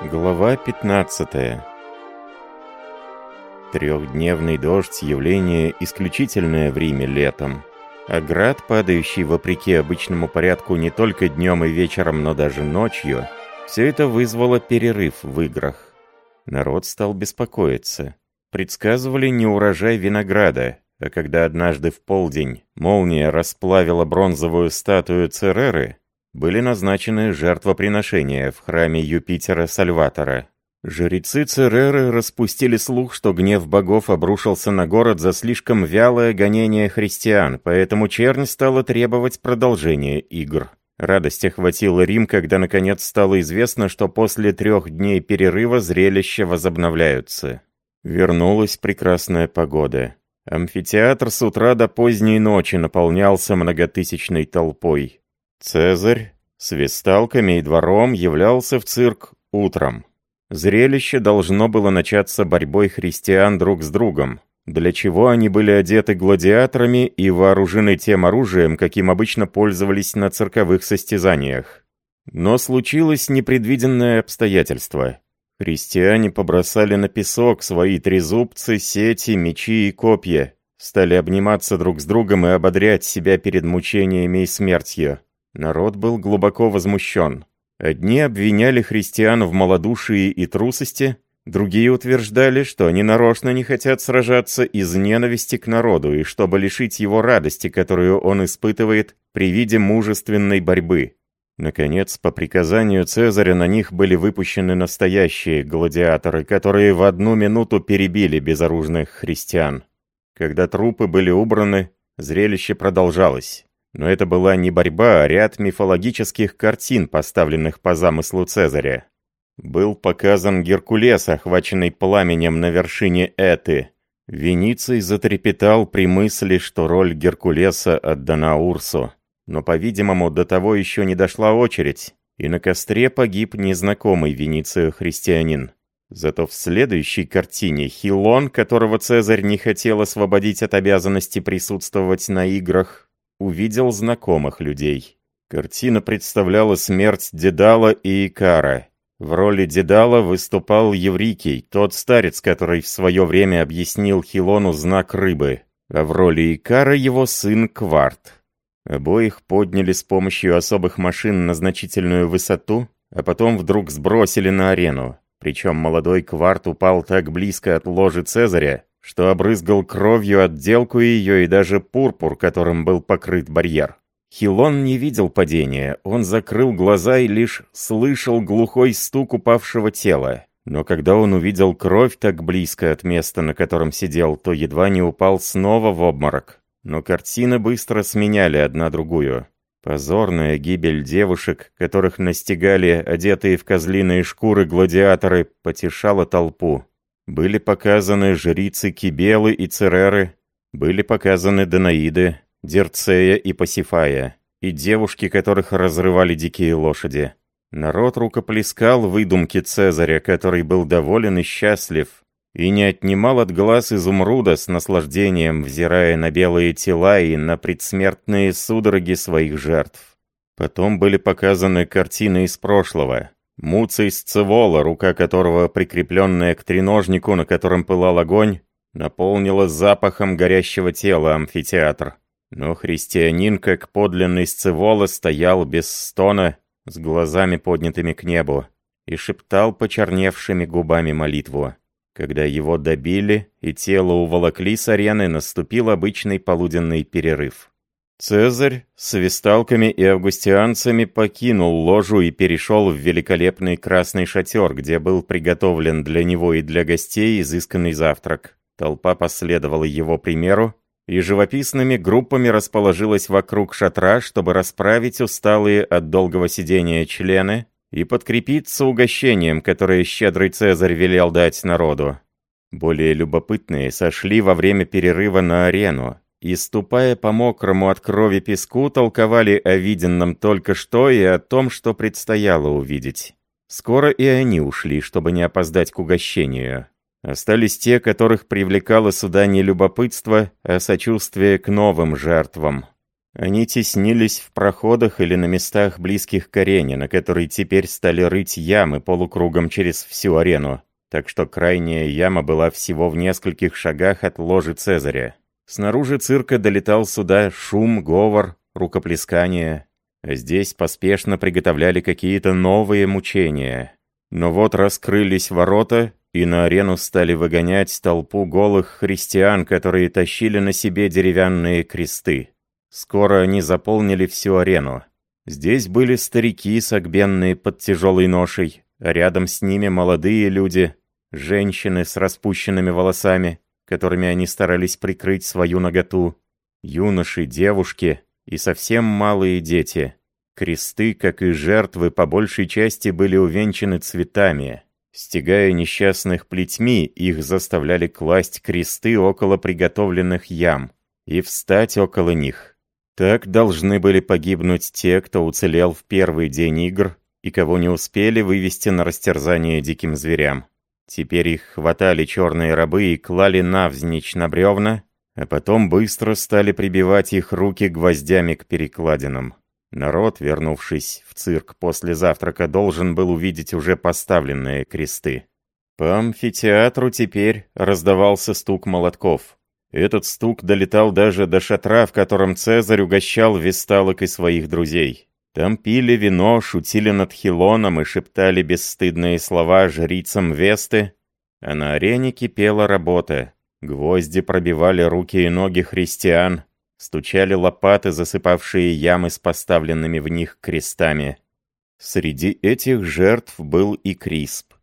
Глава 15 Трехдневный дождь — явление исключительное в Риме летом. А град, падающий вопреки обычному порядку не только днем и вечером, но даже ночью, все это вызвало перерыв в играх. Народ стал беспокоиться. Предсказывали неурожай винограда, а когда однажды в полдень молния расплавила бронзовую статую Цереры, были назначены жертвоприношения в храме Юпитера Сальватора. Жрецы Цереры распустили слух, что гнев богов обрушился на город за слишком вялое гонение христиан, поэтому чернь стала требовать продолжения игр. Радость охватила Рим, когда наконец стало известно, что после трех дней перерыва зрелища возобновляются. Вернулась прекрасная погода. Амфитеатр с утра до поздней ночи наполнялся многотысячной толпой. Цезарь с весталками и двором являлся в цирк утром. Зрелище должно было начаться борьбой христиан друг с другом, для чего они были одеты гладиаторами и вооружены тем оружием, каким обычно пользовались на цирковых состязаниях. Но случилось непредвиденное обстоятельство. Христиане побросали на песок свои трезубцы, сети, мечи и копья, стали обниматься друг с другом и ободрять себя перед мучениями и смертью. Народ был глубоко возмущен. Одни обвиняли христиан в малодушии и трусости, другие утверждали, что они нарочно не хотят сражаться из ненависти к народу и чтобы лишить его радости, которую он испытывает при виде мужественной борьбы. Наконец, по приказанию Цезаря на них были выпущены настоящие гладиаторы, которые в одну минуту перебили безоружных христиан. Когда трупы были убраны, зрелище продолжалось. Но это была не борьба, а ряд мифологических картин, поставленных по замыслу Цезаря. Был показан Геркулес, охваченный пламенем на вершине Эты. Вениций затрепетал при мысли, что роль Геркулеса отдана Урсу. Но, по-видимому, до того еще не дошла очередь, и на костре погиб незнакомый Веницию христианин. Зато в следующей картине Хилон, которого Цезарь не хотел освободить от обязанности присутствовать на играх, увидел знакомых людей. Картина представляла смерть Дедала и Икара. В роли Дедала выступал Еврикий, тот старец, который в свое время объяснил Хилону знак рыбы, а в роли Икара его сын Кварт. Обоих подняли с помощью особых машин на значительную высоту, а потом вдруг сбросили на арену. Причем молодой Кварт упал так близко от ложи Цезаря, что обрызгал кровью отделку ее и даже пурпур, которым был покрыт барьер. Хилон не видел падения, он закрыл глаза и лишь слышал глухой стук упавшего тела. Но когда он увидел кровь так близко от места, на котором сидел, то едва не упал снова в обморок. Но картины быстро сменяли одна другую. Позорная гибель девушек, которых настигали одетые в козлиные шкуры гладиаторы, потешала толпу. Были показаны жрицы Кибелы и Цереры, были показаны Данаиды, Дерцея и Пасифая, и девушки, которых разрывали дикие лошади. Народ рукоплескал выдумки Цезаря, который был доволен и счастлив, и не отнимал от глаз изумруда с наслаждением, взирая на белые тела и на предсмертные судороги своих жертв. Потом были показаны картины из прошлого, Муций Сцевола, рука которого, прикрепленная к треножнику, на котором пылал огонь, наполнила запахом горящего тела амфитеатр. Но христианин, как подлинный Сцевола, стоял без стона, с глазами поднятыми к небу, и шептал почерневшими губами молитву. Когда его добили и тело уволокли с арены, наступил обычный полуденный перерыв. Цезарь с висталками и августианцами покинул ложу и перешел в великолепный красный шатер, где был приготовлен для него и для гостей изысканный завтрак. Толпа последовала его примеру, и живописными группами расположилась вокруг шатра, чтобы расправить усталые от долгого сидения члены и подкрепиться угощением, которое щедрый Цезарь велел дать народу. Более любопытные сошли во время перерыва на арену, и, ступая по мокрому от крови песку, толковали о виденном только что и о том, что предстояло увидеть. Скоро и они ушли, чтобы не опоздать к угощению. Остались те, которых привлекало сюда не любопытство, а сочувствие к новым жертвам. Они теснились в проходах или на местах, близких к арене, на которой теперь стали рыть ямы полукругом через всю арену, так что крайняя яма была всего в нескольких шагах от ложи Цезаря. Снаружи цирка долетал сюда шум, говор, рукоплескание, здесь поспешно приготовляли какие-то новые мучения. Но вот раскрылись ворота, и на арену стали выгонять толпу голых христиан, которые тащили на себе деревянные кресты. Скоро они заполнили всю арену. Здесь были старики, согбенные под тяжелой ношей, а рядом с ними молодые люди, женщины с распущенными волосами, которыми они старались прикрыть свою наготу, юноши, девушки и совсем малые дети. Кресты, как и жертвы, по большей части были увенчаны цветами. Стегая несчастных плетьми, их заставляли класть кресты около приготовленных ям и встать около них. Так должны были погибнуть те, кто уцелел в первый день игр и кого не успели вывести на растерзание диким зверям. Теперь их хватали черные рабы и клали навзничь на бревна, а потом быстро стали прибивать их руки гвоздями к перекладинам. Народ, вернувшись в цирк после завтрака, должен был увидеть уже поставленные кресты. По амфитеатру теперь раздавался стук молотков. Этот стук долетал даже до шатра, в котором Цезарь угощал весталок и своих друзей. Там пили вино, шутили над Хилоном и шептали бесстыдные слова жрицам Весты, а на арене кипела работа. Гвозди пробивали руки и ноги христиан, стучали лопаты, засыпавшие ямы с поставленными в них крестами. Среди этих жертв был и Крисп.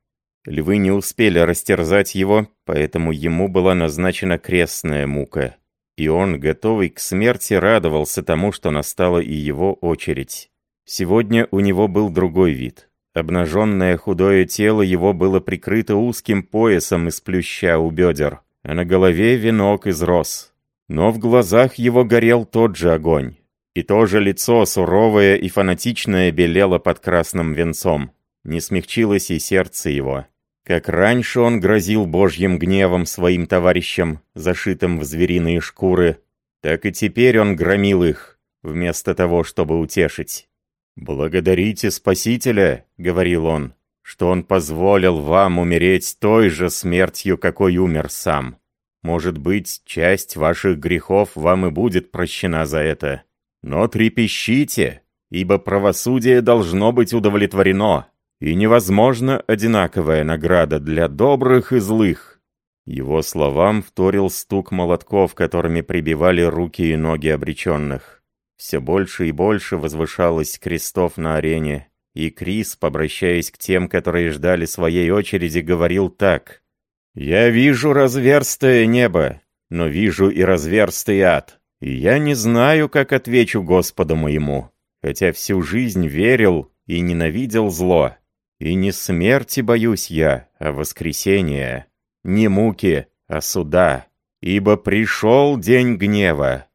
Львы не успели растерзать его, поэтому ему была назначена крестная мука. И он, готовый к смерти, радовался тому, что настала и его очередь. Сегодня у него был другой вид. Обнаженное худое тело его было прикрыто узким поясом из плюща у бедер, а на голове венок из роз. Но в глазах его горел тот же огонь. И то же лицо, суровое и фанатичное, белело под красным венцом. Не смягчилось и сердце его. Как раньше он грозил божьим гневом своим товарищам, зашитым в звериные шкуры, так и теперь он громил их, вместо того, чтобы утешить. «Благодарите Спасителя», — говорил он, — «что он позволил вам умереть той же смертью, какой умер сам. Может быть, часть ваших грехов вам и будет прощена за это. Но трепещите, ибо правосудие должно быть удовлетворено» и невозможно одинаковая награда для добрых и злых. Его словам вторил стук молотков, которыми прибивали руки и ноги обреченных. Все больше и больше возвышалось крестов на арене, и Крис, обращаясь к тем, которые ждали своей очереди, говорил так. «Я вижу разверстое небо, но вижу и разверстый ад, и я не знаю, как отвечу Господу моему, хотя всю жизнь верил и ненавидел зло». И не смерти боюсь я, а воскресения, не муки, а суда, ибо пришел день гнева».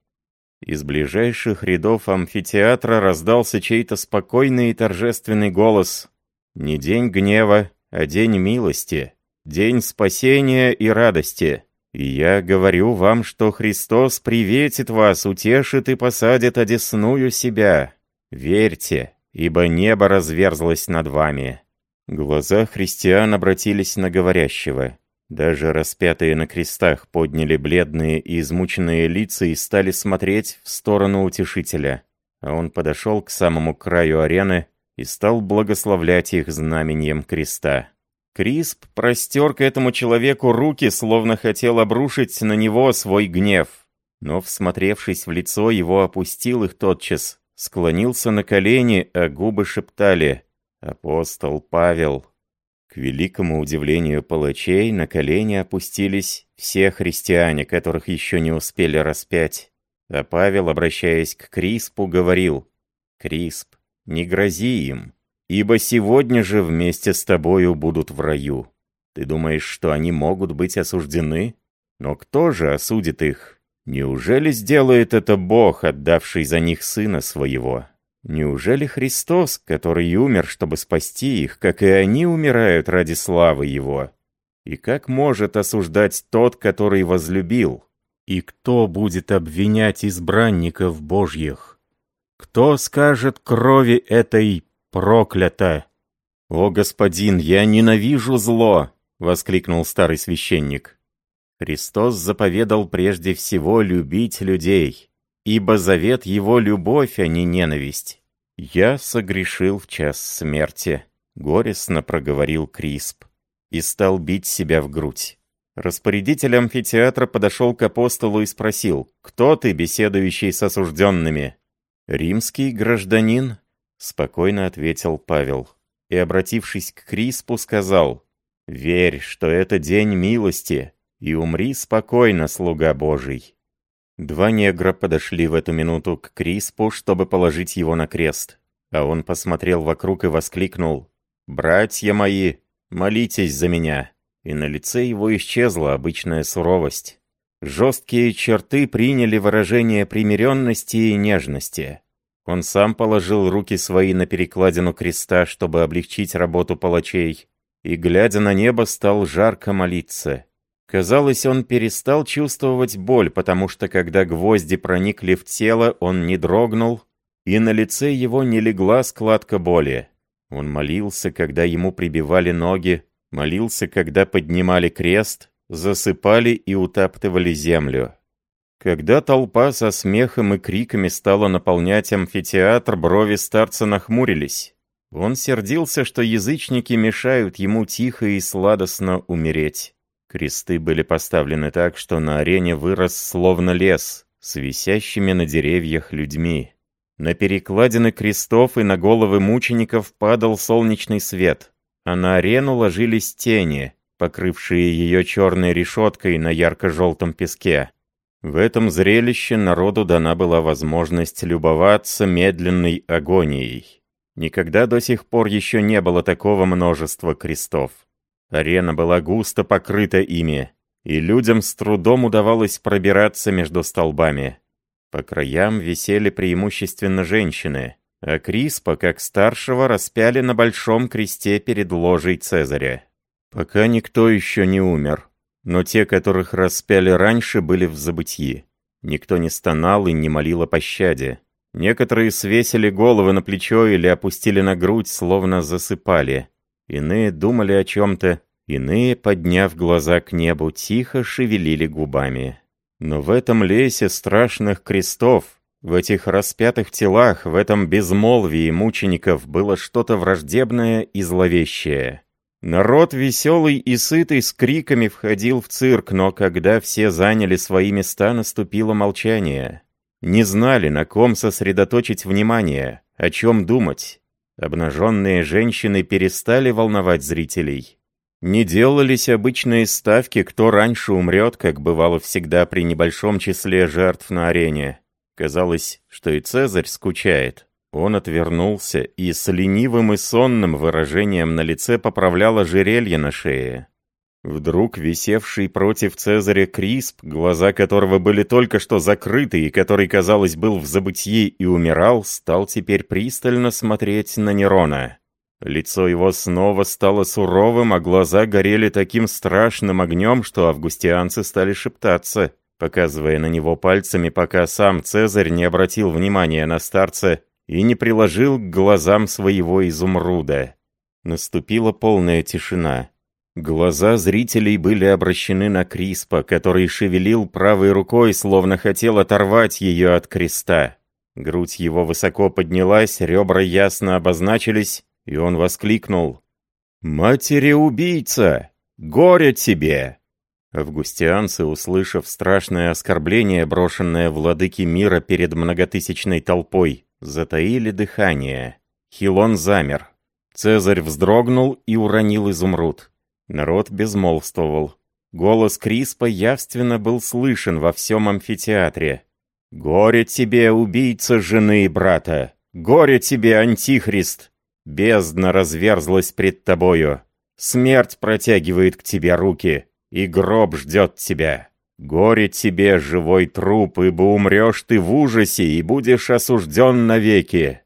Из ближайших рядов амфитеатра раздался чей-то спокойный и торжественный голос. «Не день гнева, а день милости, день спасения и радости. И я говорю вам, что Христос приветит вас, утешит и посадит одесную себя. Верьте, ибо небо разверзлось над вами». Глаза христиан обратились на говорящего. Даже распятые на крестах подняли бледные и измученные лица и стали смотреть в сторону утешителя. А он подошел к самому краю арены и стал благословлять их знаменем креста. Крисп простер к этому человеку руки, словно хотел обрушить на него свой гнев. Но, всмотревшись в лицо, его опустил их тотчас, склонился на колени, а губы шептали — Апостол Павел. К великому удивлению палачей на колени опустились все христиане, которых еще не успели распять. А Павел, обращаясь к Криспу, говорил, «Крисп, не грози им, ибо сегодня же вместе с тобою будут в раю. Ты думаешь, что они могут быть осуждены? Но кто же осудит их? Неужели сделает это Бог, отдавший за них Сына Своего?» Неужели Христос, который умер, чтобы спасти их, как и они умирают ради славы Его? И как может осуждать тот, который возлюбил? И кто будет обвинять избранников Божьих? Кто скажет крови этой проклято? «О, господин, я ненавижу зло!» — воскликнул старый священник. Христос заповедал прежде всего любить людей, ибо завет его любовь, а не ненависть. «Я согрешил в час смерти», — горестно проговорил Крисп и стал бить себя в грудь. Распорядитель амфитеатра подошел к апостолу и спросил, «Кто ты, беседующий с осужденными?» «Римский гражданин», — спокойно ответил Павел. И, обратившись к Криспу, сказал, «Верь, что это день милости, и умри спокойно, слуга Божий». Два негра подошли в эту минуту к Криспу, чтобы положить его на крест. А он посмотрел вокруг и воскликнул, «Братья мои, молитесь за меня!» И на лице его исчезла обычная суровость. Жесткие черты приняли выражение примиренности и нежности. Он сам положил руки свои на перекладину креста, чтобы облегчить работу палачей, и, глядя на небо, стал жарко молиться. Казалось, он перестал чувствовать боль, потому что, когда гвозди проникли в тело, он не дрогнул, и на лице его не легла складка боли. Он молился, когда ему прибивали ноги, молился, когда поднимали крест, засыпали и утаптывали землю. Когда толпа со смехом и криками стала наполнять амфитеатр, брови старца нахмурились. Он сердился, что язычники мешают ему тихо и сладостно умереть. Кресты были поставлены так, что на арене вырос словно лес, с висящими на деревьях людьми. На перекладины крестов и на головы мучеников падал солнечный свет, а на арену ложились тени, покрывшие ее черной решеткой на ярко-желтом песке. В этом зрелище народу дана была возможность любоваться медленной агонией. Никогда до сих пор еще не было такого множества крестов. Арена была густо покрыта ими, и людям с трудом удавалось пробираться между столбами. По краям висели преимущественно женщины, а Криспа, как старшего, распяли на большом кресте перед ложей Цезаря. Пока никто еще не умер, но те, которых распяли раньше, были в забытии. Никто не стонал и не молил о пощаде. Некоторые свесили головы на плечо или опустили на грудь, словно засыпали. Иные думали о чем-то, иные, подняв глаза к небу, тихо шевелили губами. Но в этом лесе страшных крестов, в этих распятых телах, в этом безмолвии мучеников было что-то враждебное и зловещее. Народ веселый и сытый с криками входил в цирк, но когда все заняли свои места, наступило молчание. Не знали, на ком сосредоточить внимание, о чем думать. Обнаженные женщины перестали волновать зрителей. Не делались обычные ставки, кто раньше умрет, как бывало всегда при небольшом числе жертв на арене. Казалось, что и Цезарь скучает. Он отвернулся и с ленивым и сонным выражением на лице поправлял ожерелье на шее. Вдруг висевший против Цезаря Крисп, глаза которого были только что закрыты и который, казалось, был в забытии и умирал, стал теперь пристально смотреть на Нерона. Лицо его снова стало суровым, а глаза горели таким страшным огнем, что августианцы стали шептаться, показывая на него пальцами, пока сам Цезарь не обратил внимания на старца и не приложил к глазам своего изумруда. Наступила полная тишина. Глаза зрителей были обращены на Криспа, который шевелил правой рукой, словно хотел оторвать ее от креста. Грудь его высоко поднялась, ребра ясно обозначились, и он воскликнул «Матери-убийца! Горе тебе!» Августианцы, услышав страшное оскорбление, брошенное владыки мира перед многотысячной толпой, затаили дыхание. Хилон замер. Цезарь вздрогнул и уронил изумруд. Народ безмолвствовал. Голос Криспа явственно был слышен во всем амфитеатре. «Горе тебе, убийца жены и брата! Горе тебе, антихрист! Бездна разверзлась пред тобою! Смерть протягивает к тебе руки, и гроб ждет тебя! Горе тебе, живой труп, ибо умрешь ты в ужасе и будешь осужден навеки!»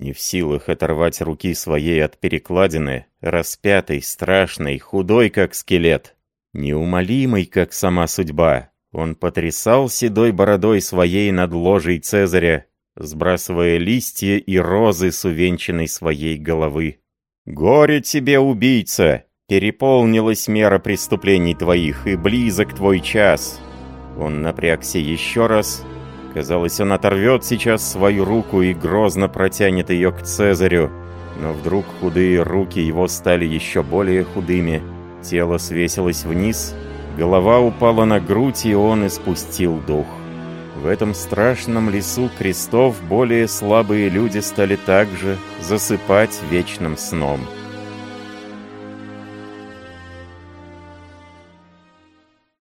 Не в силах оторвать руки своей от перекладины, распятый, страшный, худой, как скелет, неумолимый, как сама судьба, он потрясал седой бородой своей над ложей Цезаря, сбрасывая листья и розы с увенчанной своей головы. «Горе тебе, убийца! Переполнилась мера преступлений твоих, и близок твой час!» Он напрягся еще раз. Казалось, он оторвет сейчас свою руку и грозно протянет ее к Цезарю. Но вдруг худые руки его стали еще более худыми. Тело свесилось вниз, голова упала на грудь, и он испустил дух. В этом страшном лесу крестов более слабые люди стали также засыпать вечным сном.